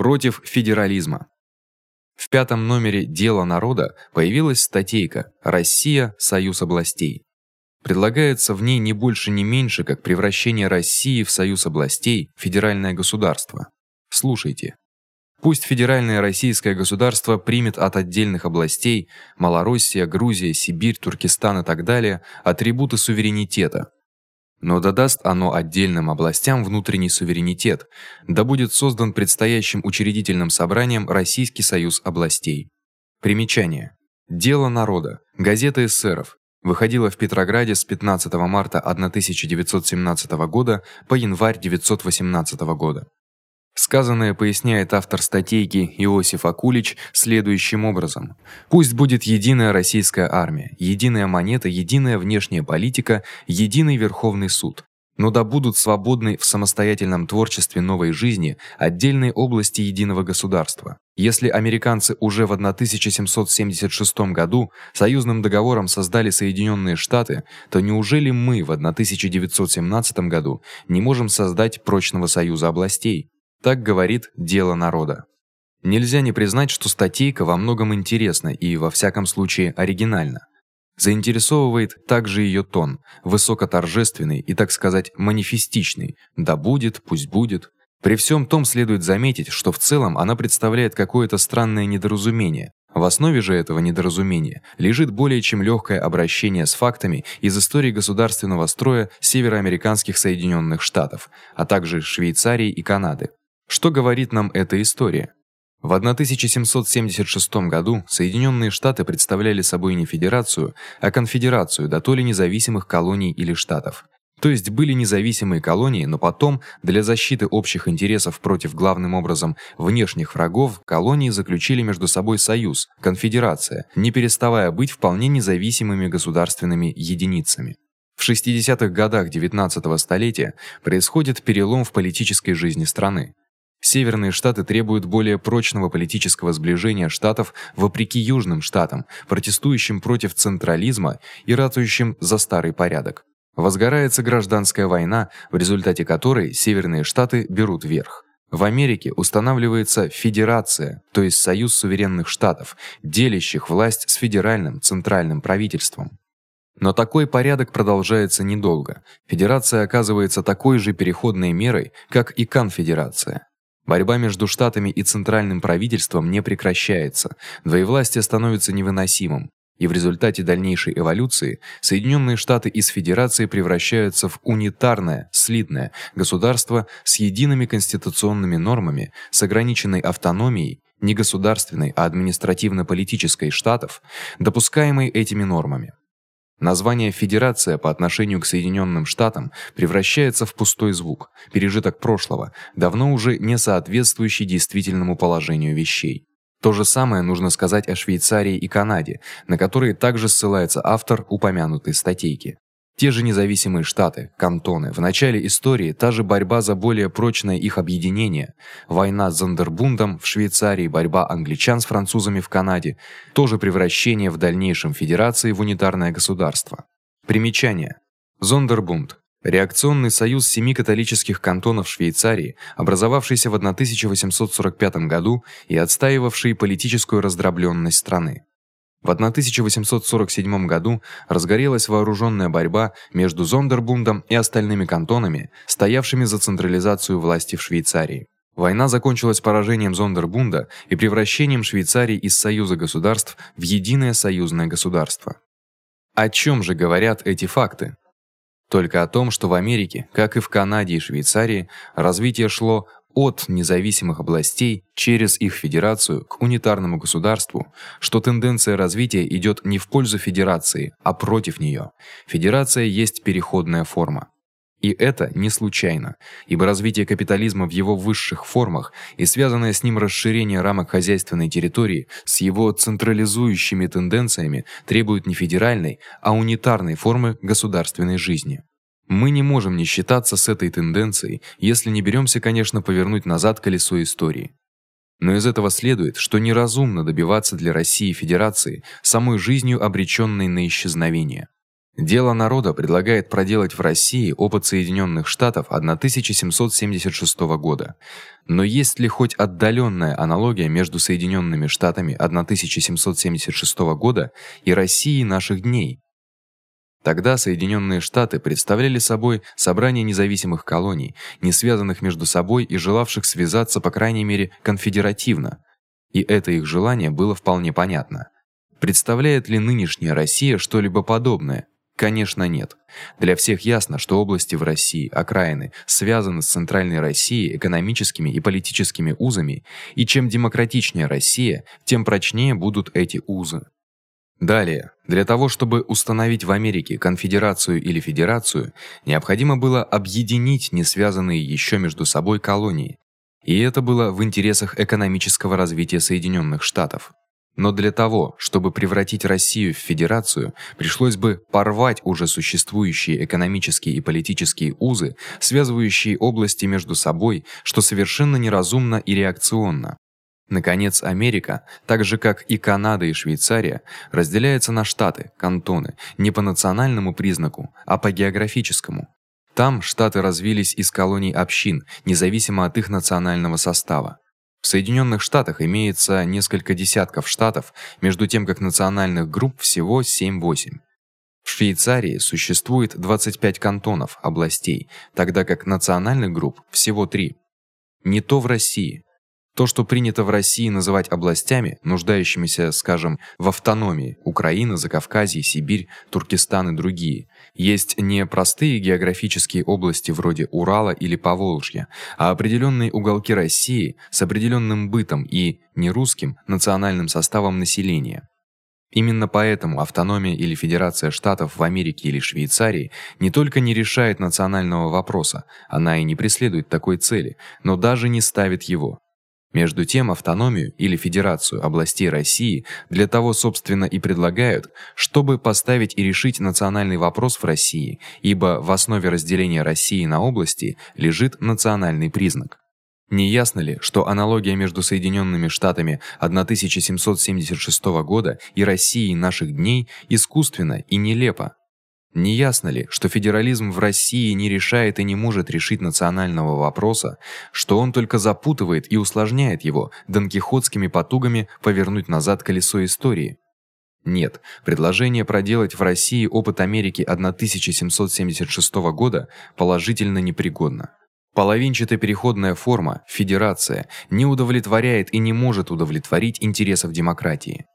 против федерализма. В пятом номере Дела народа появилась статейка Россия союз областей. Предлагается в ней не больше не меньше, как превращение России в союз областей, федеральное государство. Слушайте. Пусть федеральное российское государство примет от отдельных областей Малороссия, Грузия, Сибирь, Туркестан и так далее атрибуты суверенитета. Но додаст оно отдельным областям внутренний суверенитет, да будет создан предстоящим учредительным собранием Российский союз областей. Примечание. Дело народа. Газета эсеров. Выходила в Петрограде с 15 марта 1917 года по январь 1918 года. Сказанное поясняет автор статейки Иосиф Акулич следующим образом: Пусть будет единая российская армия, единая монета, единая внешняя политика, единый Верховный суд. Но да будут свободны в самостоятельном творчестве новой жизни отдельные области единого государства. Если американцы уже в 1776 году союзным договором создали Соединённые Штаты, то неужели мы в 1917 году не можем создать прочного союза областей? Так говорит дело народа. Нельзя не признать, что статейка во многом интересна и во всяком случае оригинальна. Заинтересовывает также её тон, высокоторжественный и, так сказать, манифестичный. Да будет, пусть будет. При всем том следует заметить, что в целом она представляет какое-то странное недоразумение. В основе же этого недоразумения лежит более чем лёгкое обращение с фактами из истории государственного строя североамериканских Соединённых Штатов, а также Швейцарии и Канады. Что говорит нам эта история? В 1776 году Соединённые Штаты представляли собой не федерацию, а конфедерацию да то независимых колоний или штатов. То есть были независимые колонии, но потом для защиты общих интересов против главным образом внешних врагов колонии заключили между собой союз, конфедерация, не переставая быть вполне независимыми государственными единицами. В 60-х годах XIX столетия происходит перелом в политической жизни страны. Северные штаты требуют более прочного политического сближения штатов вопреки южным штатам, протестующим против централизма и ратующим за старый порядок. Возгорается гражданская война, в результате которой северные штаты берут верх. В Америке устанавливается федерация, то есть союз суверенных штатов, делящих власть с федеральным центральным правительством. Но такой порядок продолжается недолго. Федерация оказывается такой же переходной мерой, как и конфедерация. Борьба между штатами и центральным правительством не прекращается. Двоевластие становится невыносимым, и в результате дальнейшей эволюции Соединённые Штаты из федерации превращаются в унитарное, слитное государство с едиными конституционными нормами, с ограниченной автономией, не государственной, а административно-политической штатов, допускаемой этими нормами. Название федерация по отношению к Соединённым Штатам превращается в пустой звук, пережиток прошлого, давно уже не соответствующий действительному положению вещей. То же самое нужно сказать о Швейцарии и Канаде, на которые также ссылается автор упомянутой статейки. Те же независимые штаты, кантоны, в начале истории та же борьба за более прочное их объединение, война с Зондербундом в Швейцарии, борьба англичан с французами в Канаде, тоже превращение в дальнейшем федерации в унитарное государство. Примечание: Зондербунд Реакционный союз семи католических кантонов Швейцарии, образовавшийся в 1845 году и отстаивавший политическую раздроблённость страны. В 1847 году разгорелась вооружённая борьба между Зондербундом и остальными кантонами, стоявшими за централизацию власти в Швейцарии. Война закончилась поражением Зондербунда и превращением Швейцарии из союза государств в единое союзное государство. О чём же говорят эти факты? Только о том, что в Америке, как и в Канаде и Швейцарии, развитие шло от независимых областей через их федерацию к унитарному государству, что тенденция развития идёт не в пользу федерации, а против неё. Федерация есть переходная форма. И это не случайно, ибо развитие капитализма в его высших формах и связанное с ним расширение рамок хозяйственной территории с его централизующими тенденциями требует не федеральной, а унитарной формы государственной жизни. Мы не можем не считаться с этой тенденцией, если не берёмся, конечно, повернуть назад колесо истории. Но из этого следует, что неразумно добиваться для России федерации, самой жизнью обречённой на исчезновение. Дело народа предлагает проделать в России опыт Соединённых Штатов 1776 года. Но есть ли хоть отдалённая аналогия между Соединёнными Штатами 1776 года и Россией наших дней? Тогда Соединённые Штаты представляли собой собрание независимых колоний, не связанных между собой и желавших связаться по крайней мере конфедеративно. И это их желание было вполне понятно. Представляет ли нынешняя Россия что-либо подобное? Конечно, нет. Для всех ясно, что области в России, окраины, связаны с центральной Россией экономическими и политическими узами, и чем демократичнее Россия, тем прочнее будут эти узы. Далее, для того, чтобы установить в Америке конфедерацию или федерацию, необходимо было объединить не связанные ещё между собой колонии. И это было в интересах экономического развития Соединённых Штатов. Но для того, чтобы превратить Россию в федерацию, пришлось бы порвать уже существующие экономические и политические узы, связывающие области между собой, что совершенно неразумно и реакционно. Наконец, Америка, так же как и Канада и Швейцария, разделяется на штаты, кантоны, не по национальному признаку, а по географическому. Там штаты развились из колоний общин, независимо от их национального состава. В Соединённых Штатах имеется несколько десятков штатов, между тем как национальных групп всего 7-8. В Швейцарии существует 25 кантонов, областей, тогда как национальных групп всего 3. Не то в России. То, что принято в России называть областями, нуждающимися, скажем, в автономии Украина, Закавказье, Сибирь, Туркестан и другие, есть не простые географические области вроде Урала или Поволжья, а определённые уголки России с определённым бытом и нерусским национальным составом населения. Именно поэтому автономия или федерация штатов в Америке или Швейцарии не только не решает национального вопроса, она и не преследует такой цели, но даже не ставит его. Между тем автономию или федерацию областей России для того собственно и предлагают, чтобы поставить и решить национальный вопрос в России, ибо в основе разделения России на области лежит национальный признак. Не ясно ли, что аналогия между Соединёнными Штатами 1776 года и Россией наших дней искусственна и нелепа? Не ясно ли, что федерализм в России не решает и не может решить национального вопроса, что он только запутывает и усложняет его, донкихотскими потугами повернуть назад колесо истории? Нет, предложение проделать в России опыт Америки 1776 года положительно непригодно. Половинчатая переходная форма федерация не удовлетворяет и не может удовлетворить интересов демократии.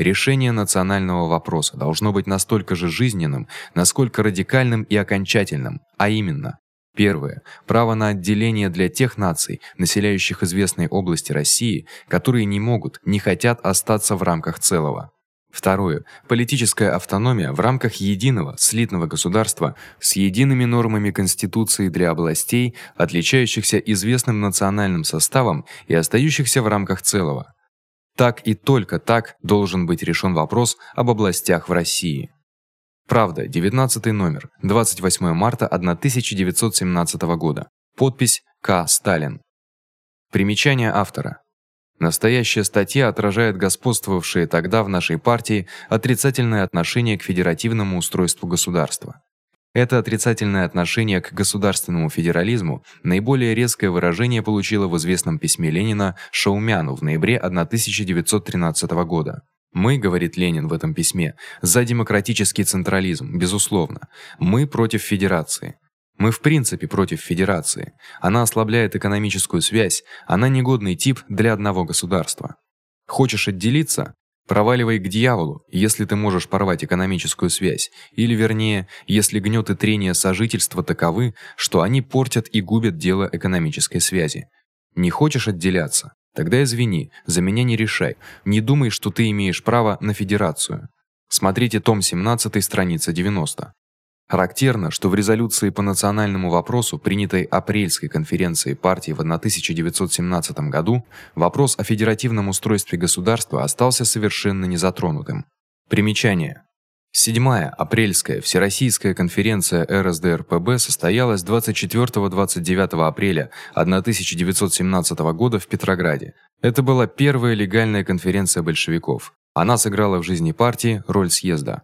Решение национального вопроса должно быть настолько же жизненным, насколько радикальным и окончательным, а именно: Первое право на отделение для тех наций, населяющих известные области России, которые не могут, не хотят остаться в рамках целого. Второе политическая автономия в рамках единого слитного государства с едиными нормами конституции для областей, отличающихся известным национальным составом и остающихся в рамках целого. Так и только так должен быть решен вопрос об областях в России. Правда, 19 номер, 28 марта 1917 года. Подпись К. Сталин. Примечание автора. Настоящая статья отражает господствовавшее тогда в нашей партии отрицательное отношение к федеративному устройству государства. Это отрицательное отношение к государственному федерализму наиболее резкое выражение получило в известном письме Ленина Шаумяну в ноябре 1913 года. Мы, говорит Ленин в этом письме, за демократический централизм, безусловно. Мы против федерации. Мы в принципе против федерации. Она ослабляет экономическую связь, она негодный тип для одного государства. Хочешь отделиться? Проваливай к дьяволу, если ты можешь порвать экономическую связь, или вернее, если гнёт и трение сожительства таковы, что они портят и губят дело экономической связи. Не хочешь отделяться? Тогда извини, за меня не решай. Не думай, что ты имеешь право на федерацию. Смотрите том 17, страница 90. Характерно, что в резолюции по национальному вопросу, принятой апрельской конференцией партии в 1917 году, вопрос о федеративном устройстве государства остался совершенно незатронутым. Примечание: Седьмая апрельская всероссийская конференция РСДРПб состоялась 24-29 апреля 1917 года в Петрограде. Это была первая легальная конференция большевиков. Она сыграла в жизни партии роль съезда.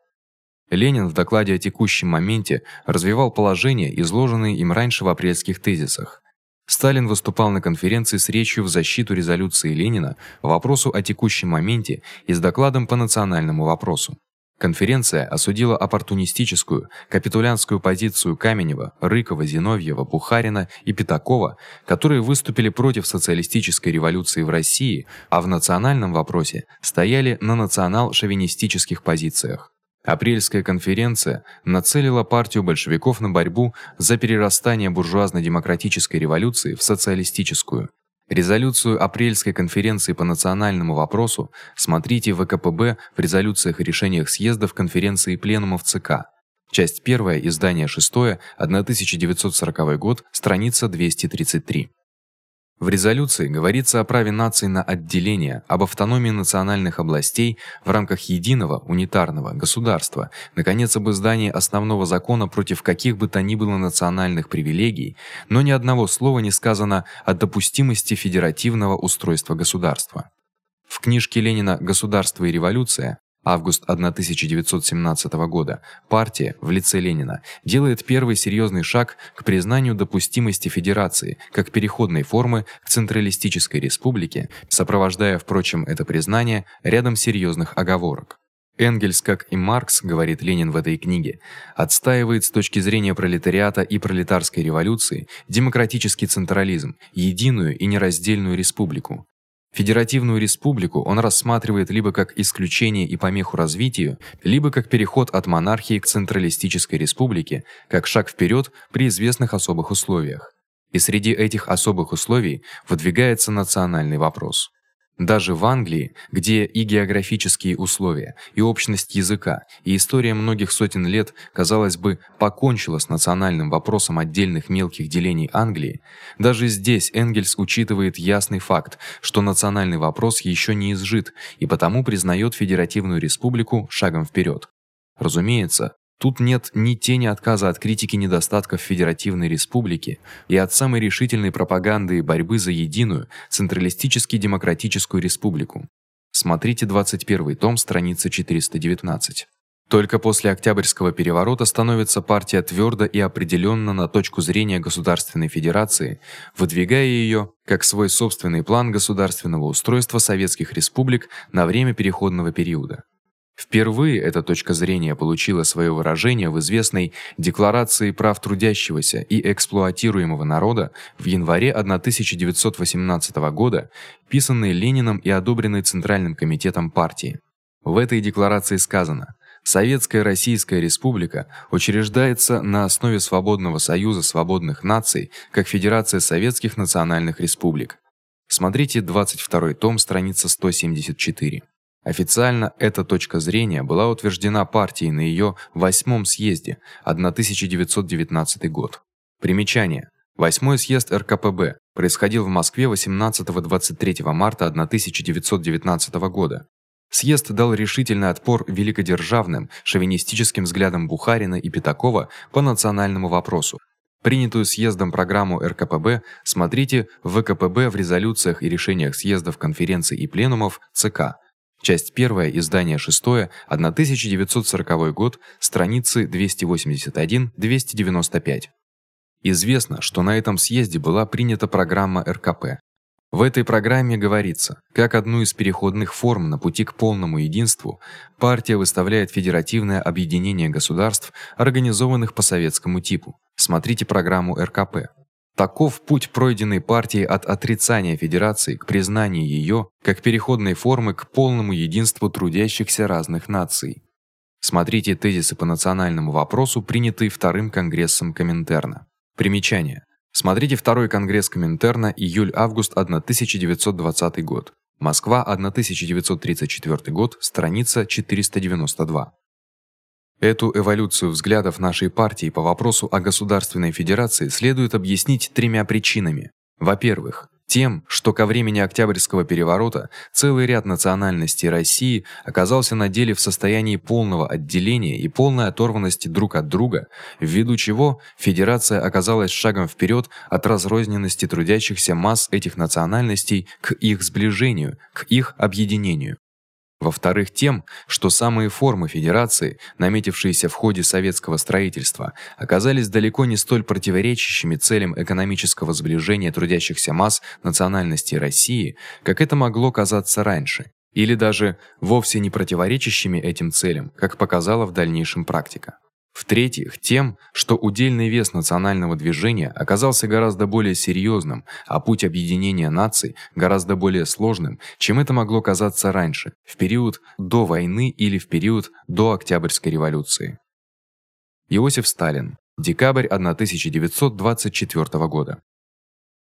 Ленин в докладе о текущем моменте развивал положения, изложенные им раньше в апрельских тезисах. Сталин выступал на конференции с речью в защиту резолюции Ленина по вопросу о текущем моменте и с докладом по национальному вопросу. Конференция осудила оппортунистическую, капитулянскую позицию Каменева, Рыкова, Зиновьева, Бухарина и Пятакова, которые выступили против социалистической революции в России, а в национальном вопросе стояли на национал-шовинистических позициях. Апрельская конференция нацелила партию большевиков на борьбу за перерастание буржуазно-демократической революции в социалистическую. Резолюцию апрельской конференции по национальному вопросу смотрите в ВКПБ в резолюциях и решениях съездов конференции и пленумов ЦК. Часть 1, издание 6, 1940 год, страница 233. В резолюции говорится о праве нации на отделение, об автономии национальных областей в рамках единого унитарного государства, наконец об издании основного закона против каких бы то ни было национальных привилегий, но ни одного слова не сказано о допустимости федеративного устройства государства. В книжке Ленина Государство и революция август 1917 года, партия в лице Ленина делает первый серьезный шаг к признанию допустимости федерации как переходной формы к централистической республике, сопровождая, впрочем, это признание рядом серьезных оговорок. Энгельс, как и Маркс, говорит Ленин в этой книге, отстаивает с точки зрения пролетариата и пролетарской революции демократический централизм, единую и нераздельную республику. Федеративную республику он рассматривает либо как исключение и помеху развитию, либо как переход от монархии к централистической республике, как шаг вперед при известных особых условиях. И среди этих особых условий выдвигается национальный вопрос. Даже в Англии, где и географические условия, и общность языка, и история многих сотен лет, казалось бы, покончила с национальным вопросом отдельных мелких делений Англии, даже здесь Энгельс учитывает ясный факт, что национальный вопрос ещё не изжит и потому признаёт федеративную республику шагом вперёд. Разумеется, Тут нет ни тени отказа от критики недостатков федеративной республики и от самой решительной пропаганды и борьбы за единую централистически демократическую республику. Смотрите 21 том, страница 419. Только после Октябрьского переворота становится партия твёрдо и определённо на точку зрения государственной федерации, выдвигая её как свой собственный план государственного устройства советских республик на время переходного периода. Впервые эта точка зрения получила своё выражение в известной Декларации прав трудящегося и эксплуатируемого народа в январе 1918 года, писанной Лениным и одобренной Центральным комитетом партии. В этой декларации сказано: Советская Российская Республика учреждается на основе свободного союза свободных наций, как Федерация советских национальных республик. Смотрите 22 том, страница 174. Официально эта точка зрения была утверждена партией на её восьмом съезде 1919 год. Примечание: Восьмой съезд РКПБ происходил в Москве 18-23 марта 1919 года. Съезд дал решительный отпор великодержавным шовинистическим взглядам Бухарина и Пятакова по национальному вопросу. Принятую съездом программу РКПБ смотрите в ВКПБ в резолюциях и решениях съездов конференций и пленумов ЦК Часть 1, издание 6, 1940 год, страницы 281-295. Известно, что на этом съезде была принята программа РКП. В этой программе говорится, как одну из переходных форм на пути к полному единству партия выставляет федеративное объединение государств, организованных по советскому типу. Смотрите программу РКП. Таков путь пройденной партии от отрицания федерации к признанию её как переходной формы к полному единству трудящихся разных наций. Смотрите тезисы по национальному вопросу, принятые вторым конгрессом Коминтерна. Примечание: Смотрите второй конгресс Коминтерна июль-август 1920 год. Москва, 1934 год, страница 492. Эту эволюцию взглядов нашей партии по вопросу о государственной федерации следует объяснить тремя причинами. Во-первых, тем, что ко времени Октябрьского переворота целый ряд национальностей России оказался на деле в состоянии полного отделения и полной оторванности друг от друга, ввиду чего федерация оказалась шагом вперед от разрозненности трудящихся масс этих национальностей к их сближению, к их объединению. Во-вторых, тем, что самые формы федерации, наметившиеся в ходе советского строительства, оказались далеко не столь противоречащими целям экономического сближения трудящихся масс национальностей России, как это могло казаться раньше, или даже вовсе не противоречащими этим целям, как показала в дальнейшем практика. В-третьих, тем, что удельный вес национального движения оказался гораздо более серьёзным, а путь объединения наций гораздо более сложным, чем это могло казаться раньше, в период до войны или в период до Октябрьской революции. Иосиф Сталин. Декабрь 1924 года.